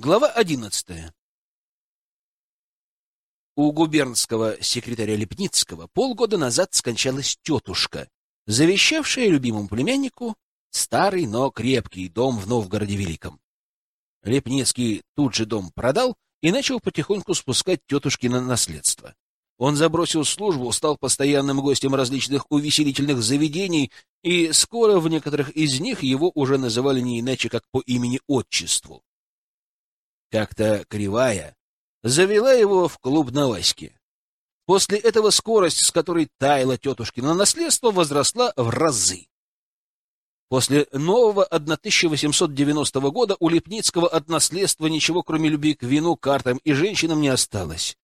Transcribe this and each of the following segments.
Глава одиннадцатая. У губернского секретаря Лепницкого полгода назад скончалась тетушка, завещавшая любимому племяннику старый, но крепкий дом в Новгороде Великом. Лепницкий тут же дом продал и начал потихоньку спускать тетушки на наследство. Он забросил службу, стал постоянным гостем различных увеселительных заведений, и скоро в некоторых из них его уже называли не иначе, как по имени-отчеству. Как-то кривая завела его в клуб на Ваське. После этого скорость, с которой таяла тетушкино наследство, возросла в разы. После нового 1890 года у Лепницкого от наследства ничего, кроме любви к вину, картам и женщинам, не осталось.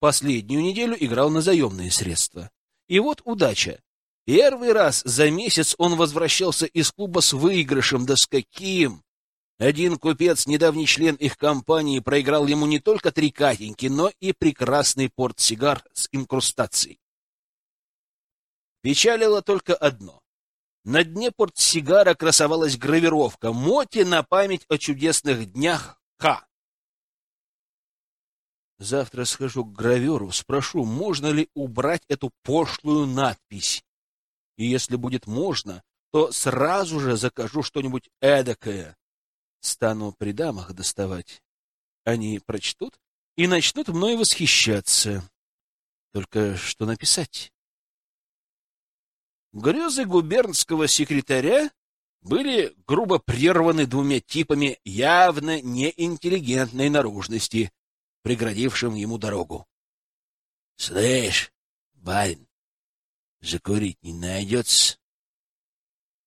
Последнюю неделю играл на заемные средства. И вот удача. Первый раз за месяц он возвращался из клуба с выигрышем, да с каким! Один купец, недавний член их компании, проиграл ему не только три катеньки, но и прекрасный портсигар с инкрустацией. Печалило только одно. На дне портсигара красовалась гравировка «Моти на память о чудесных днях К». Завтра схожу к граверу, спрошу, можно ли убрать эту пошлую надпись. И если будет можно, то сразу же закажу что-нибудь эдакое, Стану при дамах доставать. Они прочтут и начнут мной восхищаться. Только что написать? Грезы губернского секретаря были грубо прерваны двумя типами явно неинтеллигентной наружности, преградившим ему дорогу. — Слышь, барин, закурить не найдется?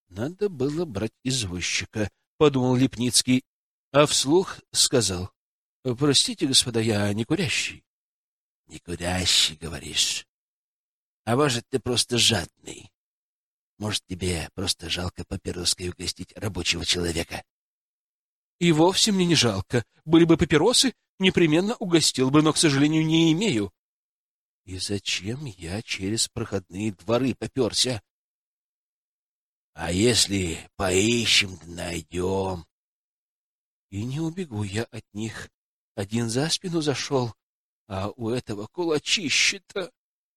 Надо было брать извозчика. — подумал Лепницкий, а вслух сказал. — Простите, господа, я не курящий. — Не курящий, говоришь? А может, ты просто жадный? Может, тебе просто жалко папироской угостить рабочего человека? — И вовсе мне не жалко. Были бы папиросы, непременно угостил бы, но, к сожалению, не имею. И зачем я через проходные дворы поперся? А если поищем, найдем? И не убегу я от них. Один за спину зашел, а у этого кулачище-то...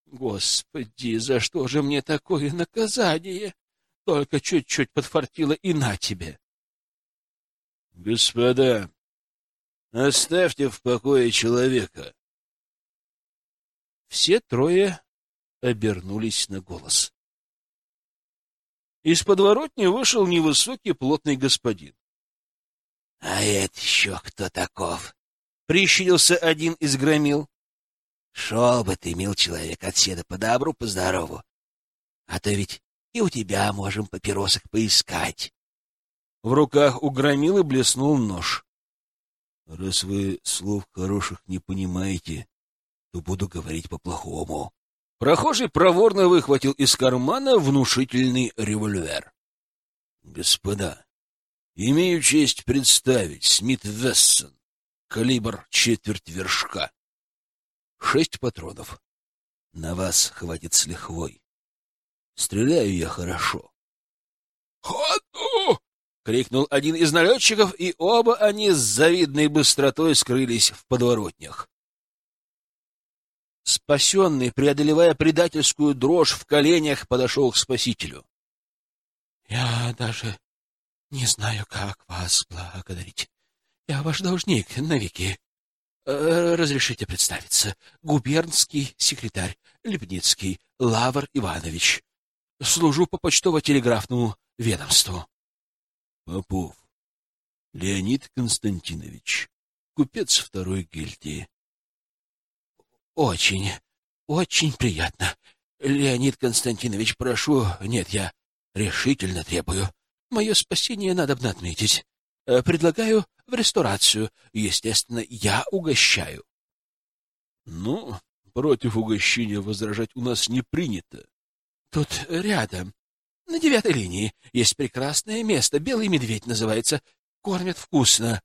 Господи, за что же мне такое наказание? Только чуть-чуть подфартило и на тебе. Господа, оставьте в покое человека. Все трое обернулись на голос. Из подворотни вышел невысокий плотный господин. — А это еще кто таков? — прищурился один из громил. — Шел бы ты, мил человек, отседа по добру, по здорову. А то ведь и у тебя можем папиросок поискать. В руках у громилы блеснул нож. — Раз вы слов хороших не понимаете, то буду говорить по-плохому. Прохожий проворно выхватил из кармана внушительный револьвер. — Господа, имею честь представить Смит Вессон, калибр четверть вершка. Шесть патронов. На вас хватит с лихвой. Стреляю я хорошо. «Ходу!» — крикнул один из налетчиков, и оба они с завидной быстротой скрылись в подворотнях. Спасенный, преодолевая предательскую дрожь в коленях, подошел к спасителю. — Я даже не знаю, как вас благодарить. Я ваш должник навеки. Э, разрешите представиться. Губернский секретарь Лепницкий Лавр Иванович. Служу по почтово-телеграфному ведомству. Попов. Леонид Константинович. Купец второй гильдии. Очень, очень приятно. Леонид Константинович, прошу... Нет, я решительно требую. Мое спасение надо бы отметить. Э, предлагаю в ресторацию. Естественно, я угощаю. Ну, против угощения возражать у нас не принято. Тут рядом, на девятой линии, есть прекрасное место. Белый медведь называется. Кормят вкусно.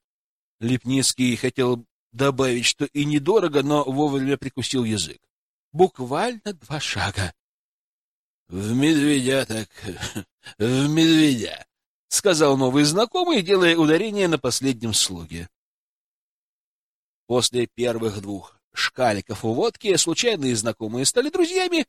Лепницкий хотел добавить, что и недорого, но вовремя прикусил язык. Буквально два шага. — В медведя так, в медведя, сказал новый знакомый, делая ударение на последнем слоге. После первых двух шкаликов у водки случайные знакомые стали друзьями,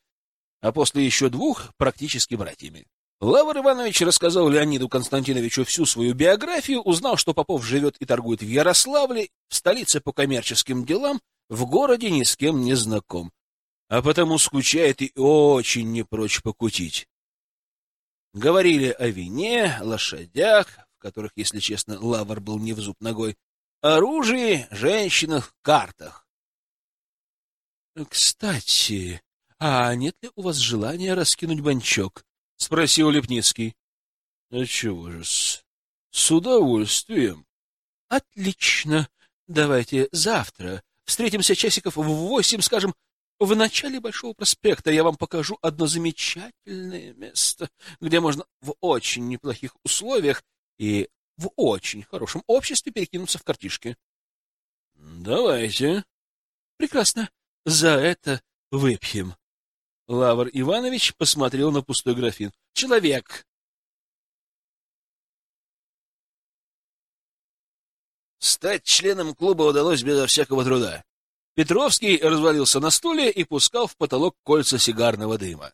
а после еще двух — практически братьями. Лавр Иванович рассказал Леониду Константиновичу всю свою биографию, узнал, что Попов живет и торгует в Ярославле, в столице по коммерческим делам, в городе ни с кем не знаком, а потому скучает и очень не прочь покутить. Говорили о вине, лошадях, в которых, если честно, Лавр был не в зуб ногой, оружии, женщинах, картах. — Кстати, а нет ли у вас желания раскинуть банчок? — спросил Лепницкий. — А чего же с... с удовольствием. — Отлично. Давайте завтра встретимся часиков в восемь, скажем, в начале Большого проспекта. Я вам покажу одно замечательное место, где можно в очень неплохих условиях и в очень хорошем обществе перекинуться в картишки. — Давайте. — Прекрасно. За это выпьем. Лавр Иванович посмотрел на пустой графин. — Человек! Стать членом клуба удалось безо всякого труда. Петровский развалился на стуле и пускал в потолок кольца сигарного дыма.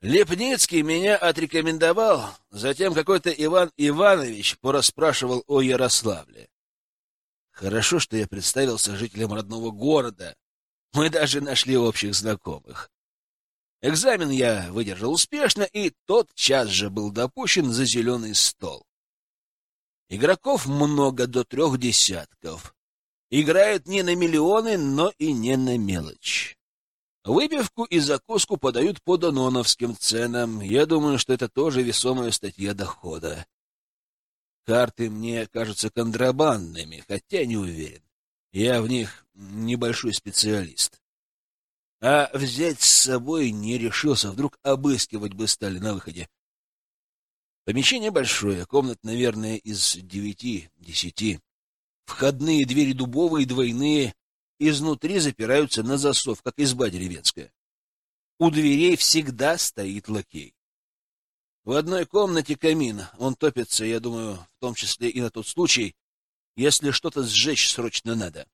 Лепницкий меня отрекомендовал, затем какой-то Иван Иванович порасспрашивал о Ярославле. Хорошо, что я представился жителям родного города. Мы даже нашли общих знакомых. Экзамен я выдержал успешно, и тот час же был допущен за зеленый стол. Игроков много, до трех десятков. Играют не на миллионы, но и не на мелочь. Выпивку и закуску подают по дононовским ценам. Я думаю, что это тоже весомая статья дохода. Карты мне кажутся контрабандными, хотя не уверен. Я в них небольшой специалист. А взять с собой не решился, вдруг обыскивать бы стали на выходе. Помещение большое, комнат, наверное, из девяти-десяти. Входные двери дубовые, двойные, изнутри запираются на засов, как изба деревенская. У дверей всегда стоит лакей. В одной комнате камин, он топится, я думаю, в том числе и на тот случай, если что-то сжечь срочно надо.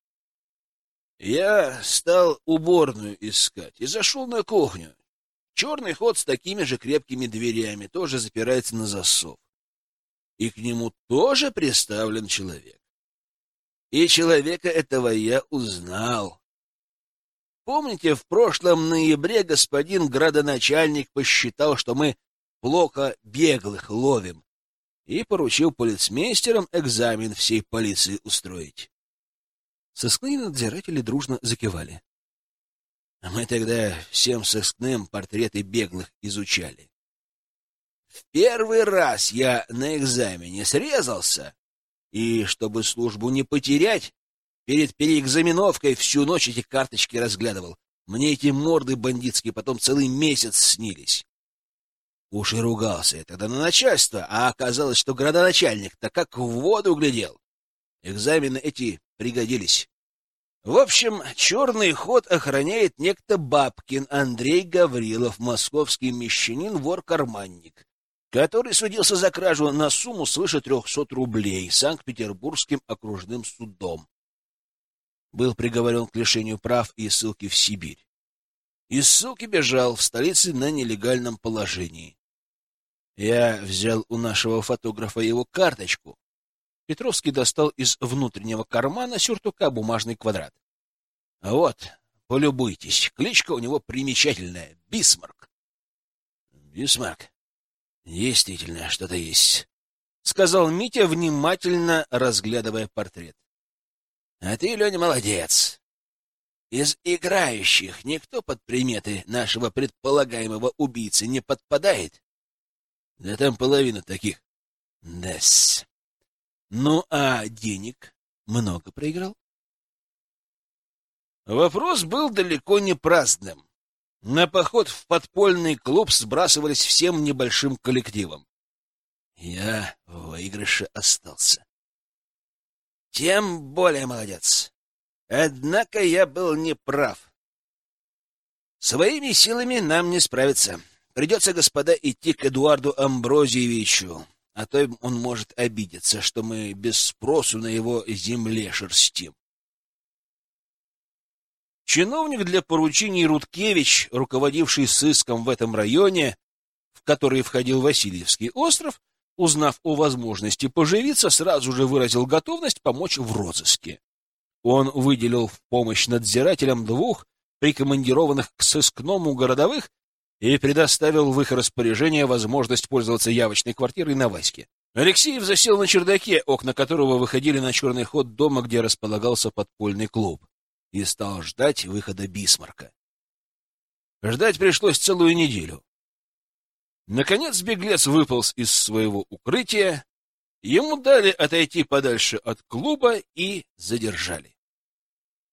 Я стал уборную искать и зашел на кухню. Черный ход с такими же крепкими дверями тоже запирается на засов. И к нему тоже приставлен человек. И человека этого я узнал. Помните, в прошлом ноябре господин градоначальник посчитал, что мы плохо беглых ловим, и поручил полицмейстерам экзамен всей полиции устроить. Сыскные надзиратели дружно закивали. Мы тогда всем сыскным портреты беглых изучали. В первый раз я на экзамене срезался, и, чтобы службу не потерять, перед переэкзаменовкой всю ночь эти карточки разглядывал. Мне эти морды бандитские потом целый месяц снились. Уж и ругался я тогда на начальство, а оказалось, что градоначальник-то как в воду глядел. Экзамены эти пригодились. В общем, черный ход охраняет некто Бабкин Андрей Гаврилов, московский мещанин, вор-карманник который судился за кражу на сумму свыше трехсот рублей Санкт-Петербургским окружным судом. Был приговорен к лишению прав и ссылки в Сибирь. Из ссылки бежал в столице на нелегальном положении. Я взял у нашего фотографа его карточку. Петровский достал из внутреннего кармана сюртука бумажный квадрат. Вот, полюбуйтесь, кличка у него примечательная — Бисмарк. Бисмарк, Действительно, что-то есть, — сказал Митя, внимательно разглядывая портрет. — А ты, Леня, молодец. Из играющих никто под приметы нашего предполагаемого убийцы не подпадает? Да там половина таких. Да-с. Ну, а денег много проиграл? Вопрос был далеко не праздным. На поход в подпольный клуб сбрасывались всем небольшим коллективом. Я в выигрыше остался. Тем более молодец. Однако я был неправ. Своими силами нам не справиться. Придется, господа, идти к Эдуарду Амброзиевичу. а то он может обидеться, что мы без спросу на его земле шерстим. Чиновник для поручений Рудкевич, руководивший сыском в этом районе, в который входил Васильевский остров, узнав о возможности поживиться, сразу же выразил готовность помочь в розыске. Он выделил в помощь надзирателям двух прикомандированных к сыскному городовых и предоставил в их распоряжение возможность пользоваться явочной квартирой на Ваське. Алексеев засел на чердаке, окна которого выходили на черный ход дома, где располагался подпольный клуб, и стал ждать выхода Бисмарка. Ждать пришлось целую неделю. Наконец беглец выполз из своего укрытия, ему дали отойти подальше от клуба и задержали.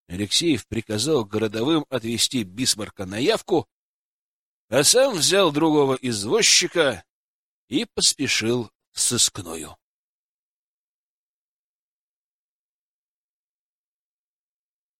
Алексеев приказал городовым отвезти Бисмарка на явку, а сам взял другого извозчика и поспешил в сыскную.